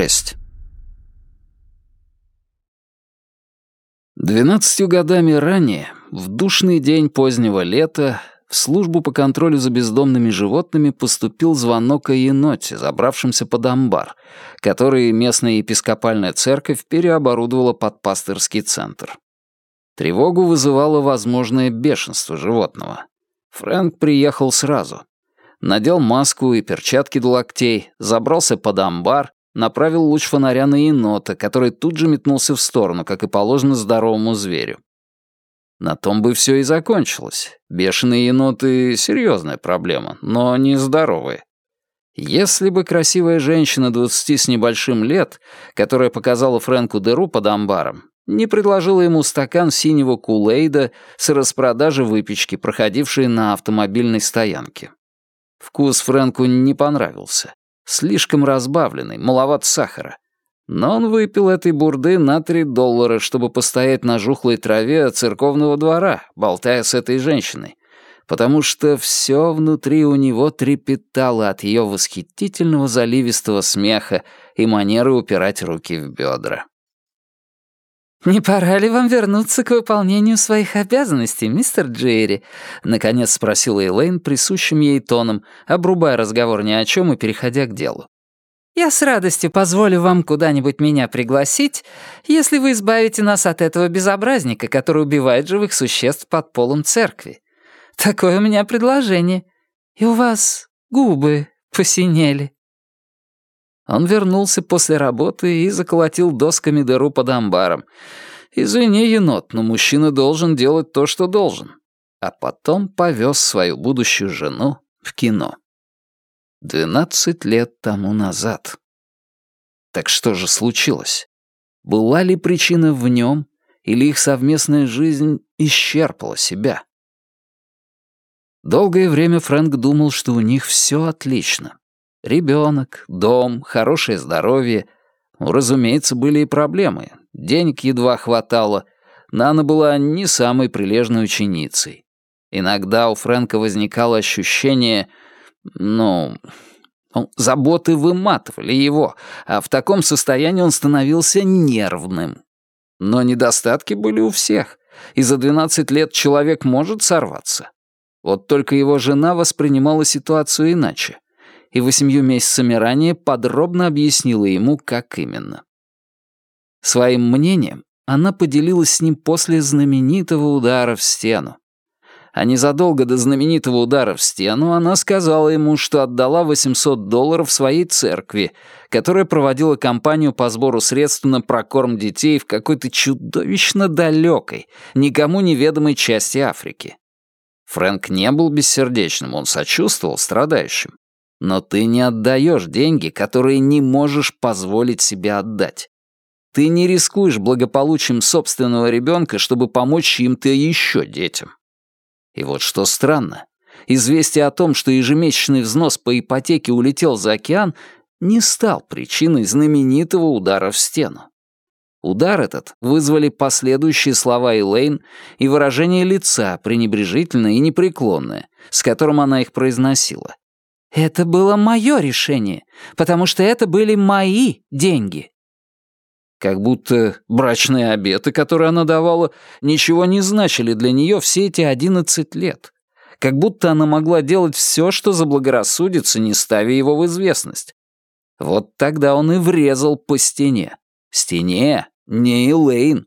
6. Двенадцатью годами ранее, в душный день позднего лета, в службу по контролю за бездомными животными поступил звонок о еноте, забравшемся под амбар, который местная епископальная церковь переоборудовала под пастырский центр. Тревогу вызывало возможное бешенство животного. Фрэнк приехал сразу. Надел маску и перчатки до локтей, забрался под амбар направил луч фонаря на енота, который тут же метнулся в сторону, как и положено здоровому зверю. На том бы все и закончилось. Бешеные еноты — серьезная проблема, но не здоровые. Если бы красивая женщина двадцати с небольшим лет, которая показала Фрэнку дыру под амбаром, не предложила ему стакан синего кулейда с распродажи выпечки, проходившей на автомобильной стоянке. Вкус Фрэнку не понравился. Слишком разбавленный, маловат сахара. Но он выпил этой бурды на три доллара, чтобы постоять на жухлой траве церковного двора, болтая с этой женщиной, потому что все внутри у него трепетало от ее восхитительного заливистого смеха и манеры упирать руки в бедра. «Не пора ли вам вернуться к выполнению своих обязанностей, мистер Джерри?» — наконец спросила Элейн присущим ей тоном, обрубая разговор ни о чем и переходя к делу. «Я с радостью позволю вам куда-нибудь меня пригласить, если вы избавите нас от этого безобразника, который убивает живых существ под полом церкви. Такое у меня предложение. И у вас губы посинели». Он вернулся после работы и заколотил досками дыру под амбаром. «Извини, енот, но мужчина должен делать то, что должен». А потом повез свою будущую жену в кино. Двенадцать лет тому назад. Так что же случилось? Была ли причина в нем, или их совместная жизнь исчерпала себя? Долгое время Фрэнк думал, что у них все отлично. Ребенок, дом, хорошее здоровье. Ну, разумеется, были и проблемы. Денег едва хватало. Нана была не самой прилежной ученицей. Иногда у Фрэнка возникало ощущение, ну, ну, заботы выматывали его, а в таком состоянии он становился нервным. Но недостатки были у всех, и за 12 лет человек может сорваться. Вот только его жена воспринимала ситуацию иначе и восемью месяцами ранее подробно объяснила ему, как именно. Своим мнением она поделилась с ним после знаменитого удара в стену. А незадолго до знаменитого удара в стену она сказала ему, что отдала 800 долларов своей церкви, которая проводила кампанию по сбору средств на прокорм детей в какой-то чудовищно далекой, никому неведомой части Африки. Фрэнк не был бессердечным, он сочувствовал страдающим. Но ты не отдаешь деньги, которые не можешь позволить себе отдать. Ты не рискуешь благополучием собственного ребенка, чтобы помочь чьим-то еще детям. И вот что странно. Известие о том, что ежемесячный взнос по ипотеке улетел за океан, не стал причиной знаменитого удара в стену. Удар этот вызвали последующие слова Элейн и выражение лица, пренебрежительное и непреклонное, с которым она их произносила. Это было мое решение, потому что это были мои деньги. Как будто брачные обеты, которые она давала, ничего не значили для нее все эти одиннадцать лет. Как будто она могла делать все, что заблагорассудится, не ставя его в известность. Вот тогда он и врезал по стене. Стене, не Элейн.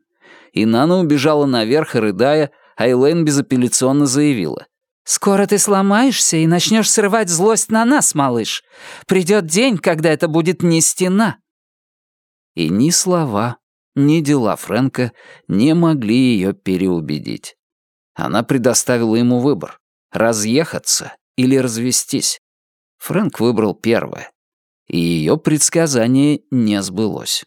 Нана убежала наверх, рыдая, а Элейн безапелляционно заявила. «Скоро ты сломаешься и начнешь срывать злость на нас, малыш. Придет день, когда это будет не стена». И ни слова, ни дела Фрэнка не могли ее переубедить. Она предоставила ему выбор — разъехаться или развестись. Фрэнк выбрал первое, и ее предсказание не сбылось.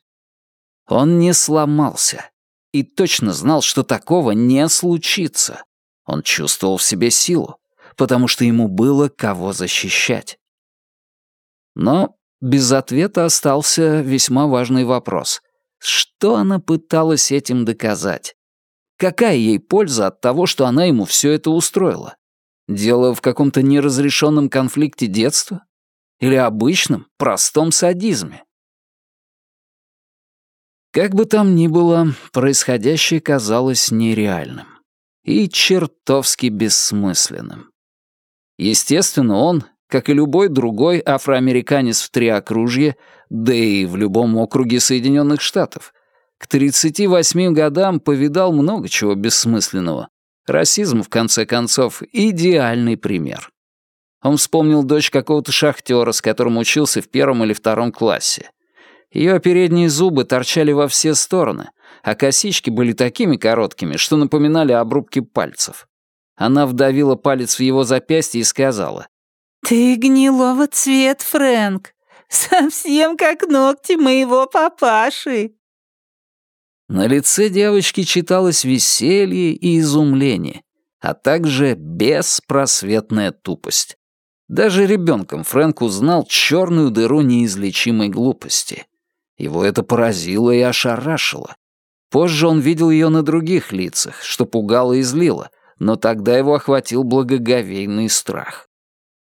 Он не сломался и точно знал, что такого не случится. Он чувствовал в себе силу, потому что ему было кого защищать. Но без ответа остался весьма важный вопрос. Что она пыталась этим доказать? Какая ей польза от того, что она ему все это устроила? Дело в каком-то неразрешенном конфликте детства? Или обычном, простом садизме? Как бы там ни было, происходящее казалось нереальным и чертовски бессмысленным. Естественно, он, как и любой другой афроамериканец в Триокружье, да и в любом округе Соединенных Штатов, к 38 годам повидал много чего бессмысленного. Расизм, в конце концов, идеальный пример. Он вспомнил дочь какого-то шахтера, с которым учился в первом или втором классе. Ее передние зубы торчали во все стороны, а косички были такими короткими, что напоминали обрубки пальцев. Она вдавила палец в его запястье и сказала. «Ты гнилого цвет, Фрэнк. Совсем как ногти моего папаши». На лице девочки читалось веселье и изумление, а также беспросветная тупость. Даже ребенком Фрэнк узнал черную дыру неизлечимой глупости. Его это поразило и ошарашило. Позже он видел ее на других лицах, что пугало и злило, но тогда его охватил благоговейный страх.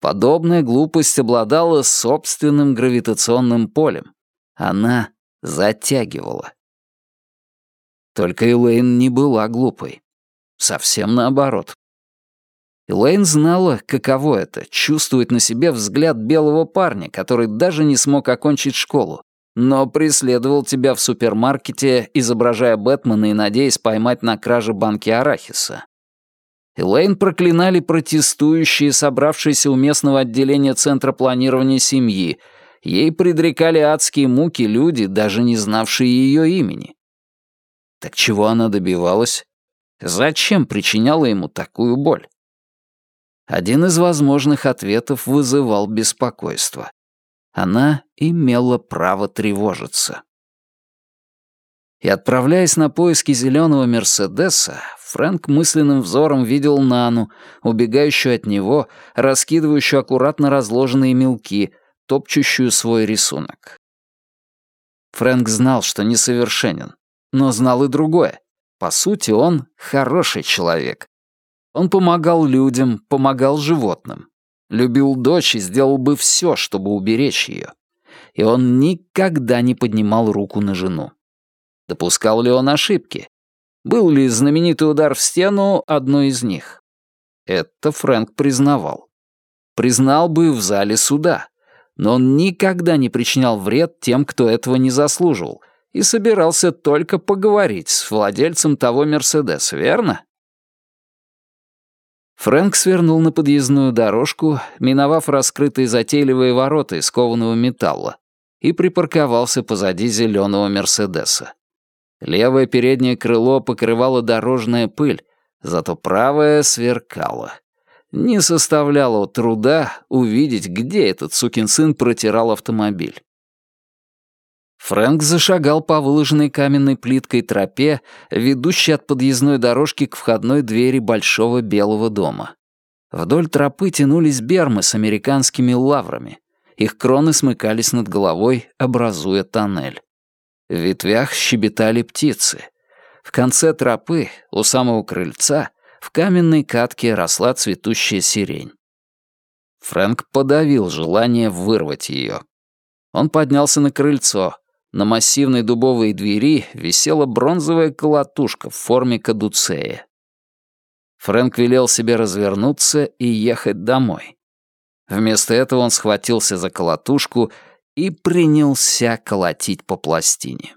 Подобная глупость обладала собственным гравитационным полем. Она затягивала. Только Элейн не была глупой. Совсем наоборот. Элейн знала, каково это — чувствовать на себе взгляд белого парня, который даже не смог окончить школу, но преследовал тебя в супермаркете, изображая Бэтмена и надеясь поймать на краже банки арахиса. Элейн проклинали протестующие, собравшиеся у местного отделения Центра планирования семьи. Ей предрекали адские муки люди, даже не знавшие ее имени. Так чего она добивалась? Зачем причиняла ему такую боль? Один из возможных ответов вызывал беспокойство она имела право тревожиться. И отправляясь на поиски зеленого Мерседеса, Фрэнк мысленным взором видел Нану, убегающую от него, раскидывающую аккуратно разложенные мелки, топчущую свой рисунок. Фрэнк знал, что несовершенен, но знал и другое. По сути, он хороший человек. Он помогал людям, помогал животным. Любил дочь и сделал бы все, чтобы уберечь ее. И он никогда не поднимал руку на жену. Допускал ли он ошибки? Был ли знаменитый удар в стену одной из них? Это Фрэнк признавал. Признал бы в зале суда. Но он никогда не причинял вред тем, кто этого не заслуживал, и собирался только поговорить с владельцем того Мерседеса, верно? Фрэнк свернул на подъездную дорожку, миновав раскрытые затейливые ворота из кованого металла, и припарковался позади зеленого Мерседеса. Левое переднее крыло покрывало дорожная пыль, зато правое сверкало. Не составляло труда увидеть, где этот сукин сын протирал автомобиль. Фрэнк зашагал по выложенной каменной плиткой тропе, ведущей от подъездной дорожки к входной двери большого белого дома. Вдоль тропы тянулись бермы с американскими лаврами. Их кроны смыкались над головой, образуя тоннель. В ветвях щебетали птицы. В конце тропы, у самого крыльца, в каменной катке росла цветущая сирень. Фрэнк подавил желание вырвать ее. Он поднялся на крыльцо, на массивной дубовой двери висела бронзовая колотушка в форме кадуцея. Фрэнк велел себе развернуться и ехать домой. Вместо этого он схватился за колотушку и принялся колотить по пластине.